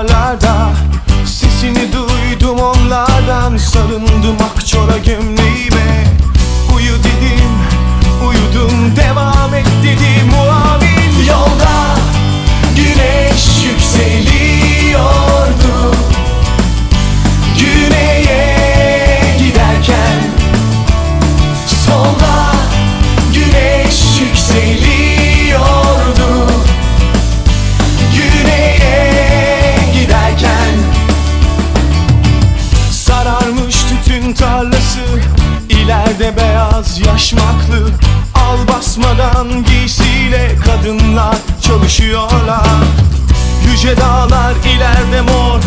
baharlarda Sesini duydum onlardan Sarındım ah akçora gömleğe de beyaz yaşmaklı Al basmadan giysiyle kadınlar çalışıyorlar. Yüce dağlar ileride mor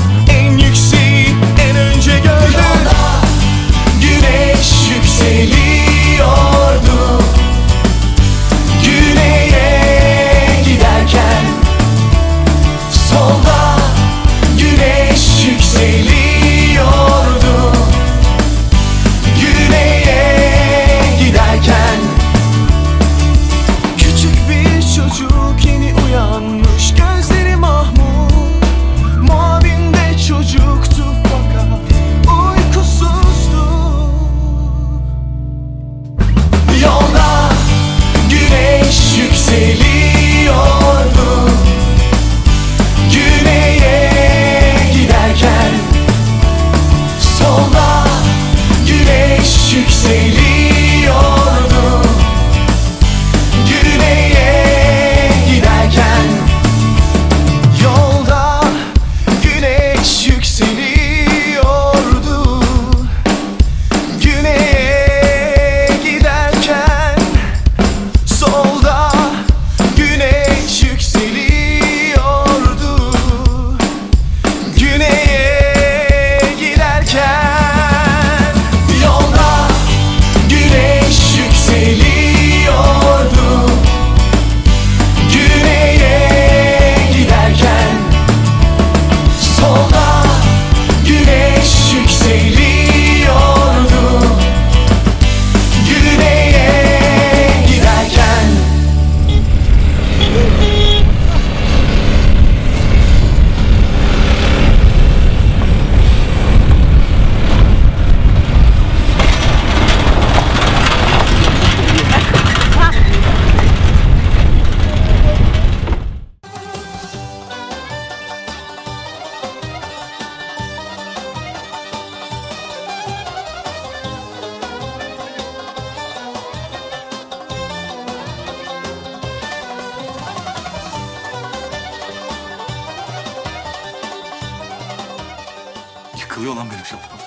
Sıkılıyor lan benim şapkam.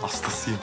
Hastasıyım.